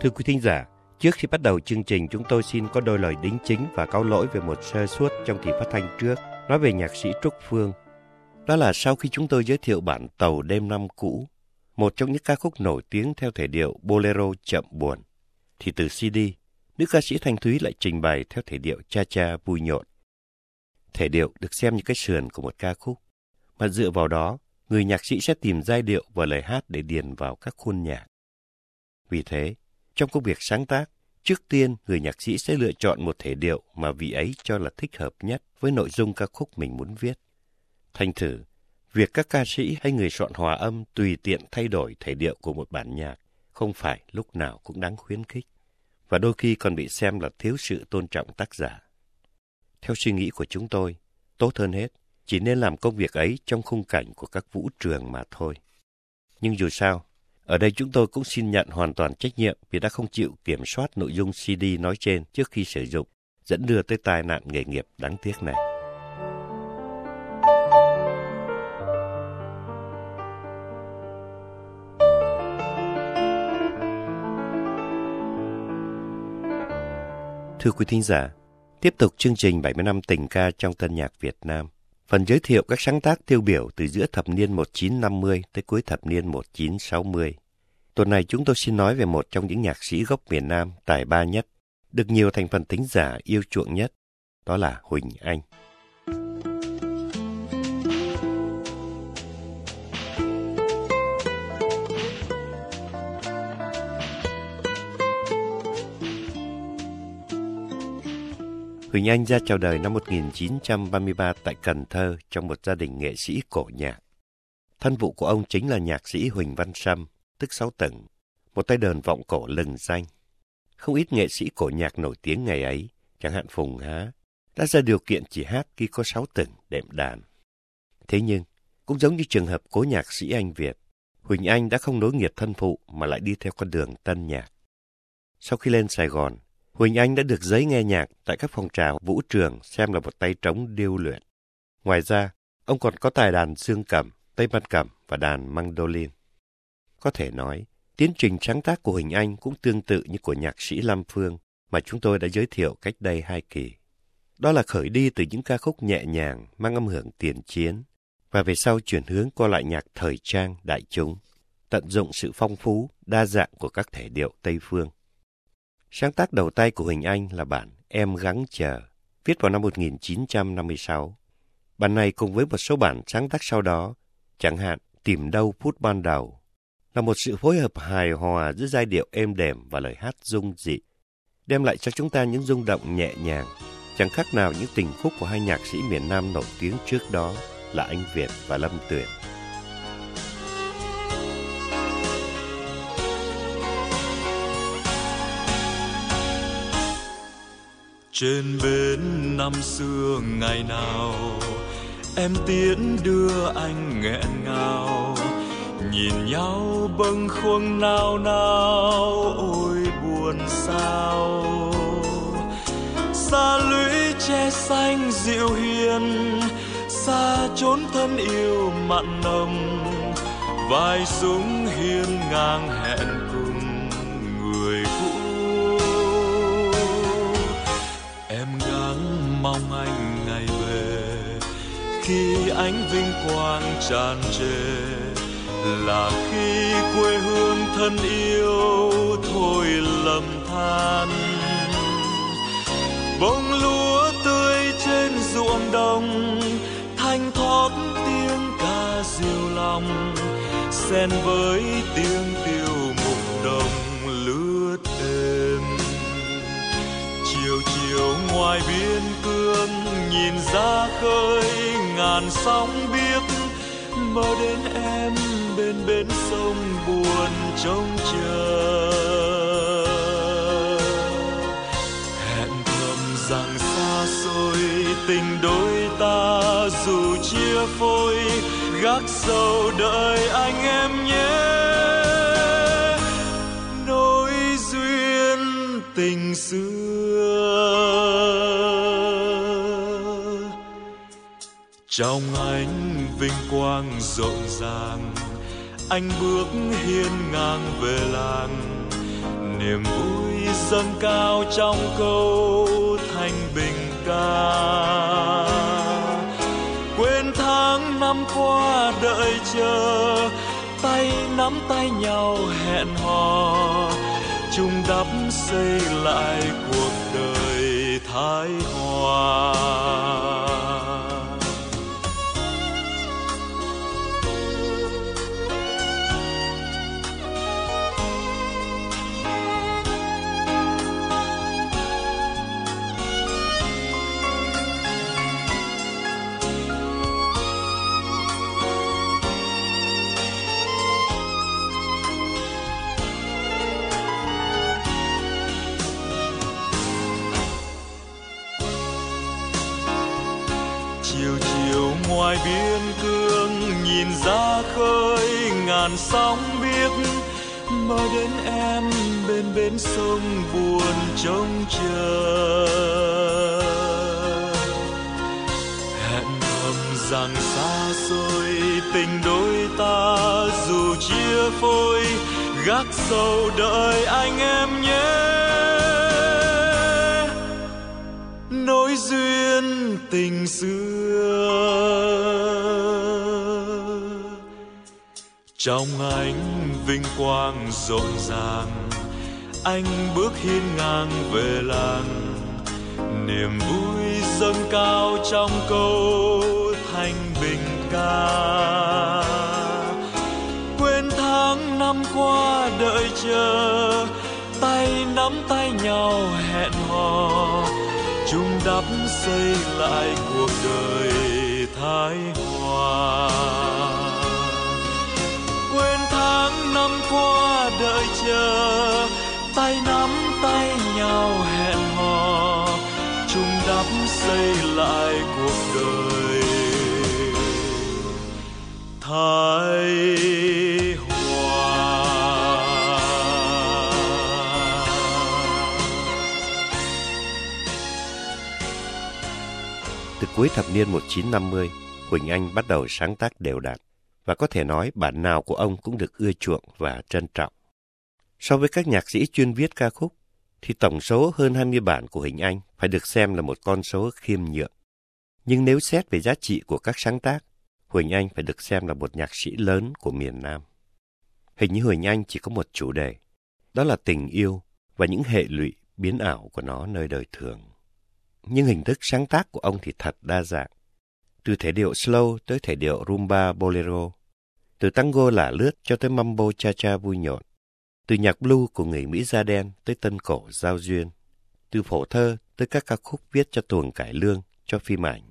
Thưa quý thính giả, trước khi bắt đầu chương trình chúng tôi xin có đôi lời đính chính và cáo lỗi về một sơ suất trong kỳ phát thanh trước, nói về nhạc sĩ Trúc Phương. Đó là sau khi chúng tôi giới thiệu bản Tàu đêm năm cũ, một trong những ca khúc nổi tiếng theo thể điệu bolero chậm buồn, thì từ CD, nữ ca sĩ Thanh Thúy lại trình bày theo thể điệu cha cha vui nhộn. Thể điệu được xem như cái sườn của một ca khúc, mà dựa vào đó, người nhạc sĩ sẽ tìm giai điệu và lời hát để điền vào các khuôn nhạc. Vì thế, trong công việc sáng tác, trước tiên người nhạc sĩ sẽ lựa chọn một thể điệu mà vị ấy cho là thích hợp nhất với nội dung ca khúc mình muốn viết. Thành thử, việc các ca sĩ hay người soạn hòa âm tùy tiện thay đổi thể điệu của một bản nhạc không phải lúc nào cũng đáng khuyến khích, và đôi khi còn bị xem là thiếu sự tôn trọng tác giả. Theo suy nghĩ của chúng tôi, tốt hơn hết, chỉ nên làm công việc ấy trong khung cảnh của các vũ trường mà thôi. Nhưng dù sao, ở đây chúng tôi cũng xin nhận hoàn toàn trách nhiệm vì đã không chịu kiểm soát nội dung CD nói trên trước khi sử dụng, dẫn đưa tới tai nạn nghề nghiệp đáng tiếc này. Thưa quý thính giả, tiếp tục chương trình 70 năm tình ca trong tân nhạc Việt Nam. Phần giới thiệu các sáng tác tiêu biểu từ giữa thập niên 1950 tới cuối thập niên 1960. Tuần này chúng tôi xin nói về một trong những nhạc sĩ gốc miền Nam tài ba nhất, được nhiều thành phần tính giả yêu chuộng nhất, đó là Huỳnh Anh. Huỳnh Anh ra chào đời năm 1933 tại Cần Thơ trong một gia đình nghệ sĩ cổ nhạc. Thân vụ của ông chính là nhạc sĩ Huỳnh Văn Sâm, tức Sáu Tầng, một tay đờn vọng cổ lừng danh. Không ít nghệ sĩ cổ nhạc nổi tiếng ngày ấy, chẳng hạn Phùng Há, đã ra điều kiện chỉ hát khi có sáu tầng đệm đàn. Thế nhưng, cũng giống như trường hợp cố nhạc sĩ Anh Việt, Huỳnh Anh đã không nối nghiệp thân phụ mà lại đi theo con đường tân nhạc. Sau khi lên Sài Gòn, Huỳnh Anh đã được giấy nghe nhạc tại các phòng trà vũ trường xem là một tay trống điêu luyện. Ngoài ra, ông còn có tài đàn dương cầm, tây ban cầm và đàn mandolin. Có thể nói, tiến trình sáng tác của Huỳnh Anh cũng tương tự như của nhạc sĩ Lam Phương mà chúng tôi đã giới thiệu cách đây hai kỳ. Đó là khởi đi từ những ca khúc nhẹ nhàng mang âm hưởng tiền chiến và về sau chuyển hướng qua lại nhạc thời trang đại chúng, tận dụng sự phong phú, đa dạng của các thể điệu Tây Phương. Sáng tác đầu tay của Huỳnh Anh là bản Em Gắng Chờ, viết vào năm 1956. Bản này cùng với một số bản sáng tác sau đó, chẳng hạn Tìm đâu phút ban đầu, là một sự phối hợp hài hòa giữa giai điệu êm đềm và lời hát dung dị, đem lại cho chúng ta những rung động nhẹ nhàng, chẳng khác nào những tình khúc của hai nhạc sĩ miền Nam nổi tiếng trước đó là Anh Việt và Lâm Tuyển. Trên bến năm xưa ngày nào. Em tiễn đưa anh nghẹn ngào, nhìn nhau bâng khuâng nao nao, ôi buồn sao. Xa lũy che xanh dịu hiền, xa chốn thân yêu mặn nồng. Vai súng hiên ngang hẹn cùng người thánh ánh vinh quang tràn trề, là khi quê hương thân yêu thôi lầm than. Bông lúa tươi trên ruộng đồng, thanh thoát tiếng ca diều lòng, xen với tiếng tiêu mục đồng lướt êm chiều chiều ngoài biên cương nhìn ra khơi ngàn sóng biếc, mơ đến em bên bến sông buồn trông chờ. Hẹn thầm rằng xa xôi, tình đôi ta dù chia phôi, gác sâu đợi anh em nhé. Nối duyên tình xưa trong ánh vinh quang rộn ràng, anh bước hiên ngang về làng. Niềm vui dâng cao trong câu thanh bình ca. Quên tháng năm qua đợi chờ, tay nắm tay nhau hẹn hò. Chung đắp xây lại cuộc đời thái hòa. Rằng xa xôi tình đôi ta dù chia phôi, gác sâu đợi anh em nhé. Nối duyên tình xưa trong ánh vinh quang rộn ràng, anh bước hiên ngang về làng, niềm vui dâng cao trong câu thanh bình ca. Quên tháng năm qua đợi chờ, tay nắm tay nhau hẹn hò. Chung đắp xây lại cuộc đời thái hòa. Quên tháng năm qua đợi chờ, tay tay cuối thập niên 1950, Quỳnh Anh bắt đầu sáng tác đều đặn và có thể nói bản nào của ông cũng được ưa chuộng và trân trọng. So với các nhạc sĩ chuyên viết ca khúc, thì tổng số hơn 20 bản của Hình Anh phải được xem là một con số khiêm nhượng. Nhưng nếu xét về giá trị của các sáng tác, Huỳnh Anh phải được xem là một nhạc sĩ lớn của miền Nam. Hình như Huỳnh Anh chỉ có một chủ đề, đó là tình yêu và những hệ lụy biến ảo của nó nơi đời thường nhưng hình thức sáng tác của ông thì thật đa dạng. Từ thể điệu slow tới thể điệu rumba bolero, từ tango lả lướt cho tới mambo cha cha vui nhộn, từ nhạc blue của người Mỹ da đen tới tân cổ giao duyên, từ phổ thơ tới các ca khúc viết cho tuồng cải lương, cho phim ảnh.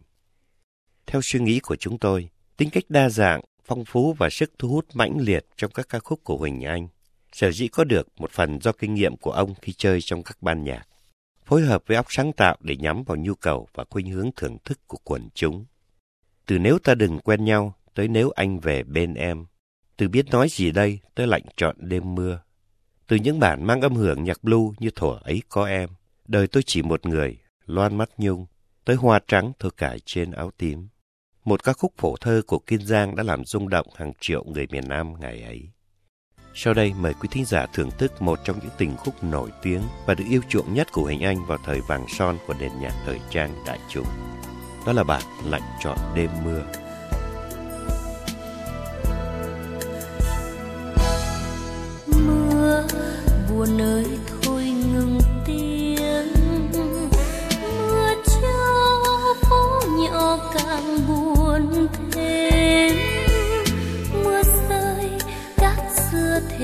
Theo suy nghĩ của chúng tôi, tính cách đa dạng, phong phú và sức thu hút mãnh liệt trong các ca khúc của Huỳnh Anh, sở dĩ có được một phần do kinh nghiệm của ông khi chơi trong các ban nhạc phối hợp với óc sáng tạo để nhắm vào nhu cầu và khuynh hướng thưởng thức của quần chúng. Từ nếu ta đừng quen nhau tới nếu anh về bên em, từ biết nói gì đây tới lạnh trọn đêm mưa. Từ những bản mang âm hưởng nhạc blue như thổ ấy có em, đời tôi chỉ một người, loan mắt nhung, tới hoa trắng thôi cải trên áo tím. Một ca khúc phổ thơ của Kiên Giang đã làm rung động hàng triệu người miền Nam ngày ấy. Sau đây, mời quý thính giả thưởng thức một trong những tình khúc nổi tiếng và được yêu chuộng nhất của Hình Anh vào thời vàng son của nền nhạc thời trang đại chúng. Đó là bản Lạnh trọn đêm mưa. Mưa buồn ơi thôi ngừng tiếng Mưa cho phố nhỏ càng buồn thêm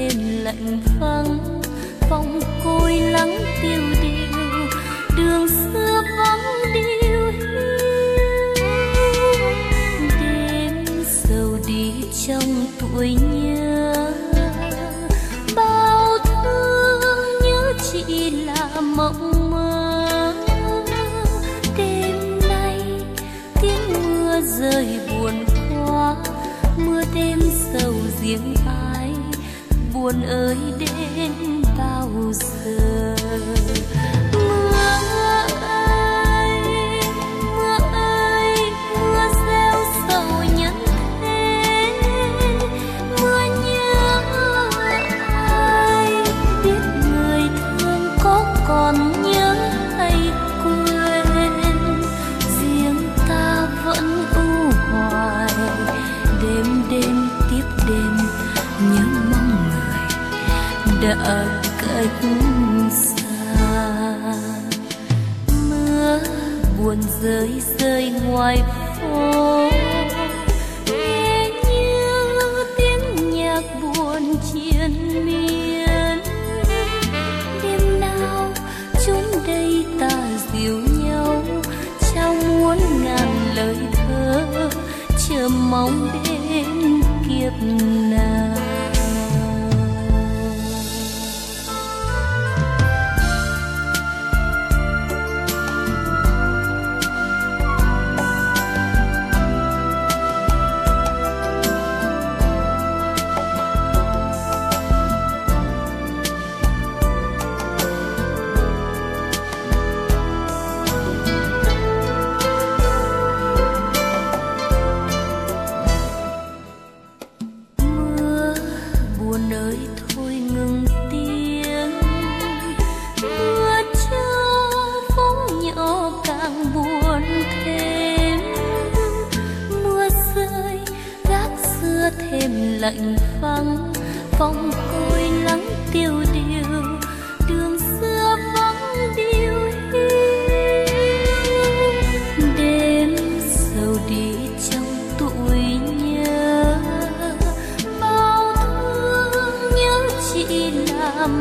đêm lạnh vắng phong côi lắng tiêu điều, đường xưa vắng điêu hiu. Đêm sầu đi trong tuổi nhớ, bao thương nhớ chỉ là mộng mơ. Đêm nay tiếng mưa rơi buồn quá mưa đêm sầu riêng buồn ơi đến bao giờ? Cách xa mưa buồn rơi rơi ngoài phố nghe như tiếng nhạc buồn triền miên đêm nào chốn đây ta dìu nhau trao muôn ngàn lời thơ chờ mong đến kiếp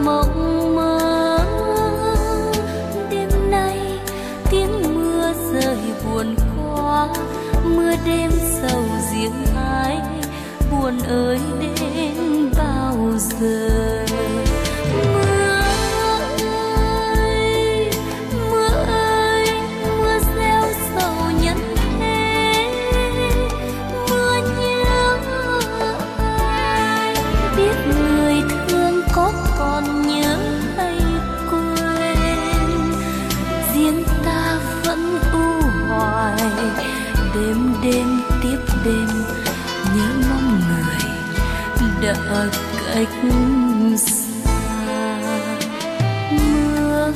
mộng mơ. Đêm nay tiếng mưa rơi buồn quá, mưa đêm sầu riêng ai buồn ơi đến bao giờ. Đã cách xa, mưa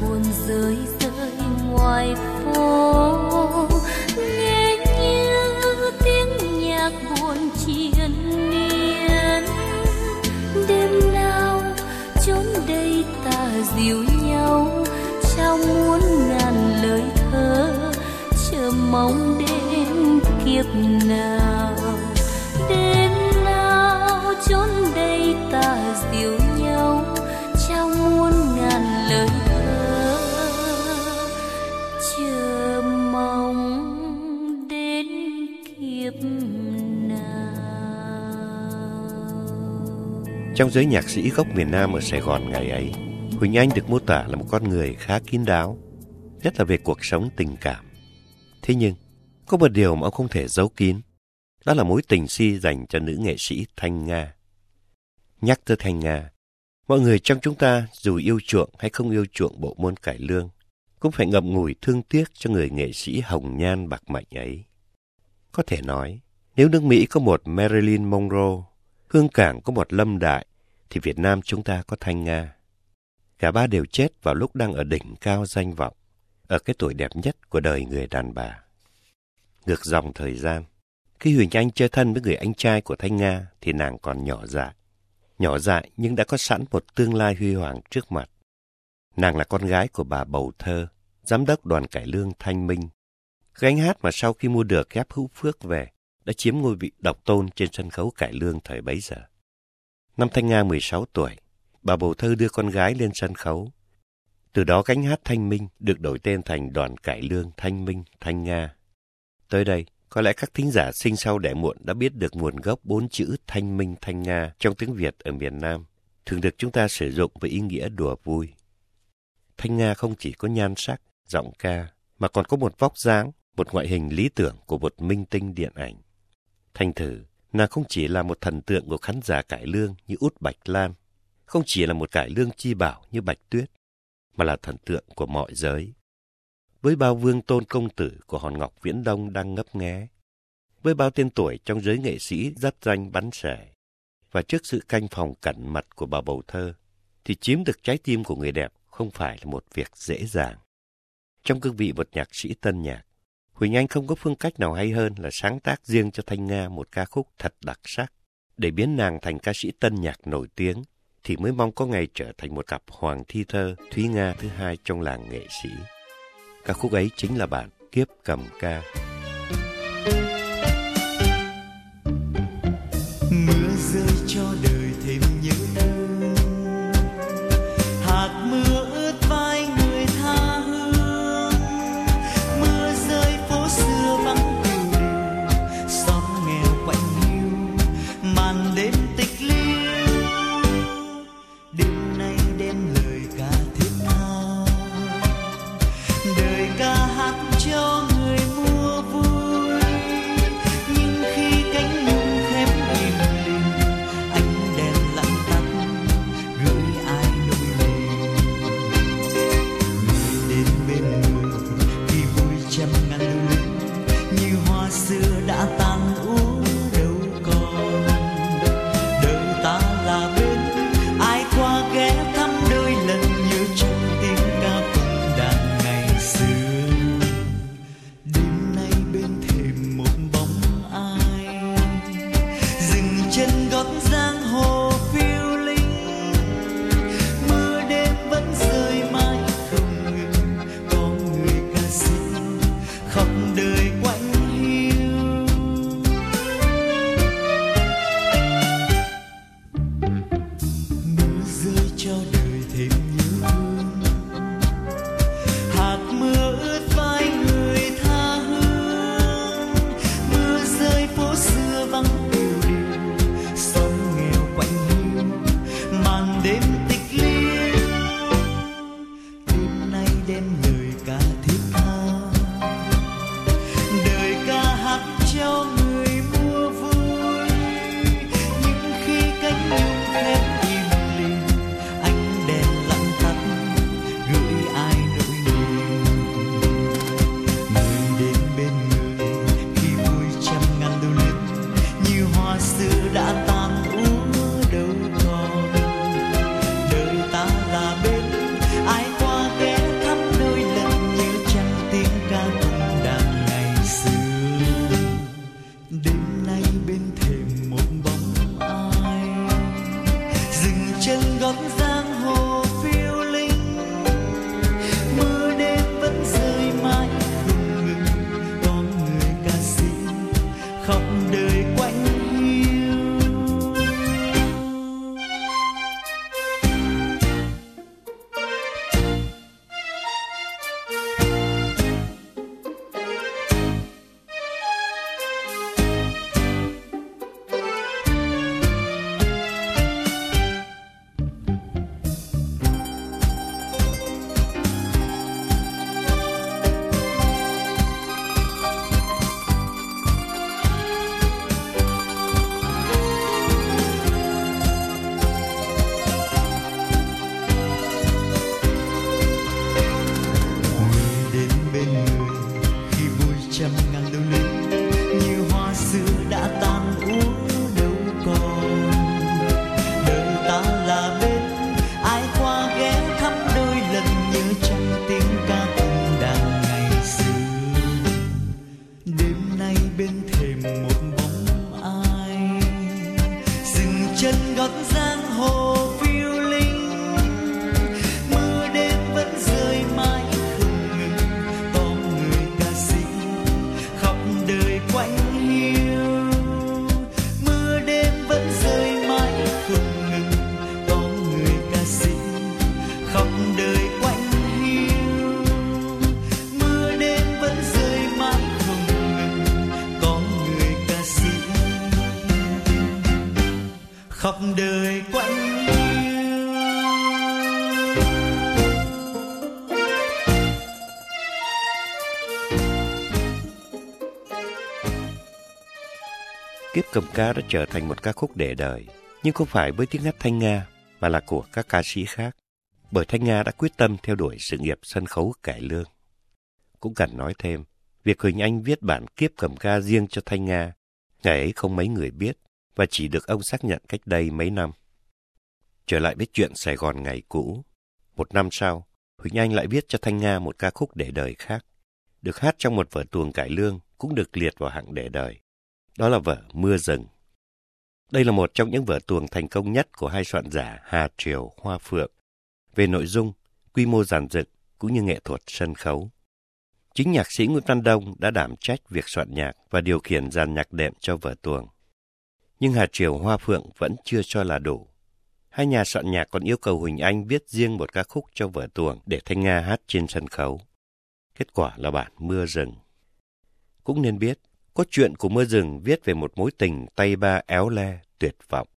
buồn rơi rơi ngoài phố. Nghe như tiếng nhạc buồn triền miên. Đêm nào chốn đây ta dịu nhau trao muôn ngàn lời thơ. Chờ mong đến kiếp nào. Trong giới nhạc sĩ gốc miền Nam ở Sài Gòn ngày ấy, Huỳnh Anh được mô tả là một con người khá kín đáo, nhất là về cuộc sống tình cảm. Thế nhưng, có một điều mà ông không thể giấu kín, đó là mối tình si dành cho nữ nghệ sĩ Thanh Nga. Nhắc tới Thanh Nga, mọi người trong chúng ta dù yêu chuộng hay không yêu chuộng bộ môn cải lương, cũng phải ngậm ngùi thương tiếc cho người nghệ sĩ hồng nhan bạc mệnh ấy. Có thể nói, nếu nước Mỹ có một Marilyn Monroe, Hương Cảng có một Lâm Đại, thì Việt Nam chúng ta có Thanh Nga. Cả ba đều chết vào lúc đang ở đỉnh cao danh vọng, ở cái tuổi đẹp nhất của đời người đàn bà. Ngược dòng thời gian, khi Huỳnh Anh chơi thân với người anh trai của Thanh Nga thì nàng còn nhỏ dại. Nhỏ dại nhưng đã có sẵn một tương lai huy hoàng trước mặt. Nàng là con gái của bà Bầu Thơ, giám đốc đoàn cải lương Thanh Minh. Gánh hát mà sau khi mua được ghép hữu phước về, đã chiếm ngôi vị độc tôn trên sân khấu cải lương thời bấy giờ. Năm Thanh Nga 16 tuổi, bà Bầu Thơ đưa con gái lên sân khấu. Từ đó cánh hát Thanh Minh được đổi tên thành đoàn cải lương Thanh Minh Thanh Nga. Tới đây, có lẽ các thính giả sinh sau đẻ muộn đã biết được nguồn gốc bốn chữ Thanh Minh Thanh Nga trong tiếng Việt ở miền Nam, thường được chúng ta sử dụng với ý nghĩa đùa vui. Thanh Nga không chỉ có nhan sắc, giọng ca, mà còn có một vóc dáng, một ngoại hình lý tưởng của một minh tinh điện ảnh. Thành thử, nàng không chỉ là một thần tượng của khán giả cải lương như Út Bạch Lan, không chỉ là một cải lương chi bảo như Bạch Tuyết, mà là thần tượng của mọi giới. Với bao vương tôn công tử của hòn ngọc viễn đông đang ngấp nghé, với bao tên tuổi trong giới nghệ sĩ dắt danh bắn sẻ, và trước sự canh phòng cẩn mật của bà bầu thơ, thì chiếm được trái tim của người đẹp không phải là một việc dễ dàng. Trong cương vị một nhạc sĩ tân nhạc, Huỳnh Anh không có phương cách nào hay hơn là sáng tác riêng cho Thanh Nga một ca khúc thật đặc sắc, để biến nàng thành ca sĩ tân nhạc nổi tiếng, thì mới mong có ngày trở thành một cặp hoàng thi thơ Thúy Nga thứ hai trong làng nghệ sĩ. Ca khúc ấy chính là bản Kiếp Cầm Ca. Mưa rơi cho đời Kiếp cầm ca đã trở thành một ca khúc để đời, nhưng không phải với tiếng hát Thanh Nga, mà là của các ca sĩ khác. Bởi Thanh Nga đã quyết tâm theo đuổi sự nghiệp sân khấu cải lương. Cũng cần nói thêm, việc Huỳnh Anh viết bản Kiếp cầm ca riêng cho Thanh Nga, ngày ấy không mấy người biết, và chỉ được ông xác nhận cách đây mấy năm. Trở lại với chuyện Sài Gòn ngày cũ, một năm sau, Huỳnh Anh lại viết cho Thanh Nga một ca khúc để đời khác, được hát trong một vở tuồng cải lương cũng được liệt vào hạng để đời. Đó là vở Mưa rừng. Đây là một trong những vở tuồng thành công nhất của hai soạn giả Hà Triều, Hoa Phượng. Về nội dung, quy mô giản dựng cũng như nghệ thuật sân khấu. Chính nhạc sĩ Nguyễn Văn Đông đã đảm trách việc soạn nhạc và điều khiển dàn nhạc đệm cho vở tuồng. Nhưng Hà Triều Hoa Phượng vẫn chưa cho là đủ. Hai nhà soạn nhạc còn yêu cầu Huỳnh Anh viết riêng một ca khúc cho vở tuồng để Thanh Nga hát trên sân khấu. Kết quả là bản Mưa rừng. Cũng nên biết, có chuyện của Mưa rừng viết về một mối tình tay ba éo le, tuyệt vọng,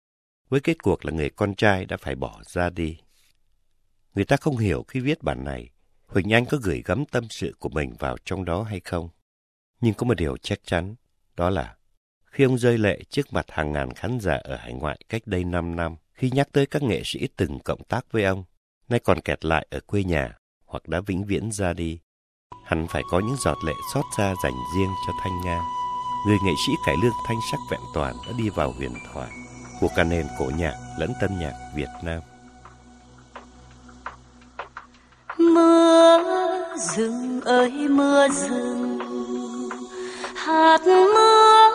với kết cuộc là người con trai đã phải bỏ ra đi. Người ta không hiểu khi viết bản này, Huỳnh Anh có gửi gắm tâm sự của mình vào trong đó hay không. Nhưng có một điều chắc chắn, đó là khi ông rơi lệ trước mặt hàng ngàn khán giả ở hải ngoại cách đây 5 năm, khi nhắc tới các nghệ sĩ từng cộng tác với ông, nay còn kẹt lại ở quê nhà hoặc đã vĩnh viễn ra đi, hắn phải có những giọt lệ xót xa dành riêng cho Thanh Nga. Người nghệ sĩ cải lương thanh sắc vẹn toàn đã đi vào huyền thoại của cả nền cổ nhạc lẫn tân nhạc Việt Nam. Mưa rừng ơi, mưa rừng, hạt mưa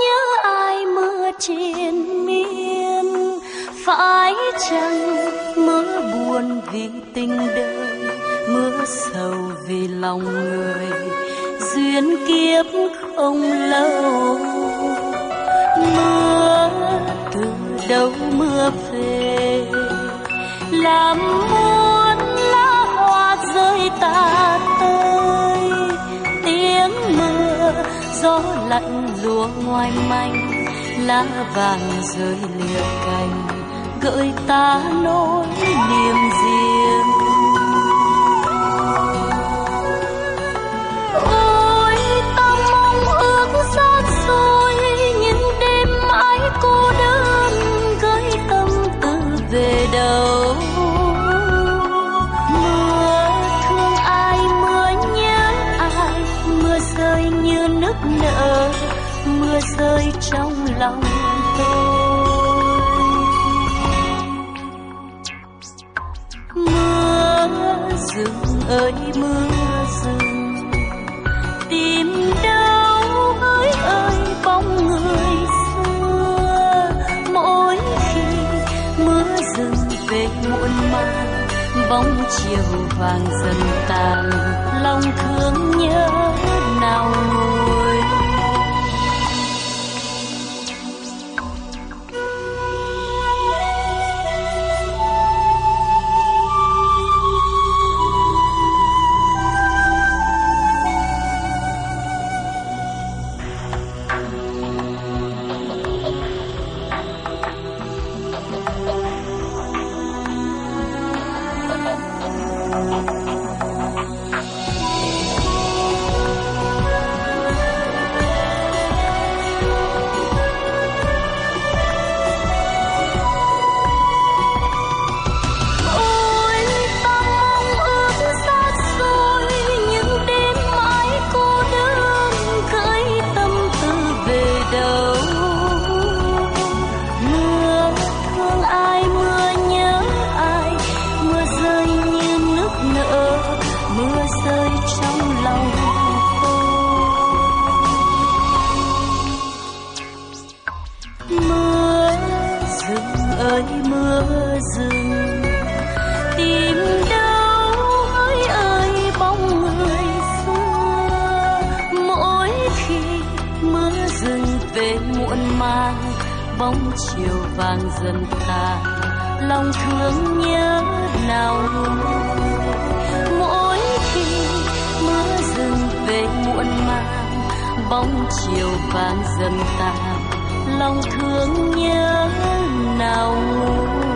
nhớ ai mưa trên miên phải chăng mưa buồn vì tình đời, mưa sầu vì lòng người duyên kiếp không lâu. Mưa từ đâu mưa về, làm muốn lá hoa rơi tả tơi tiếng mưa gió lạnh lùa ngoài manh, lá vàng rơi lìa cành, gợi ta nỗi niềm riêng. Lòng tôi. Mưa rừng ơi, mưa rừng. Tìm đâu hỡi ơi, bóng người xưa. Mỗi khi mưa rừng về muộn màng, bóng chiều vàng dần tàn. Lòng thương nhớ nào nguôi lòng thương nhớ nào mỗi khi mưa rừng về muộn màng, bóng chiều vàng dần tàn, lòng thương nhớ nào nguôi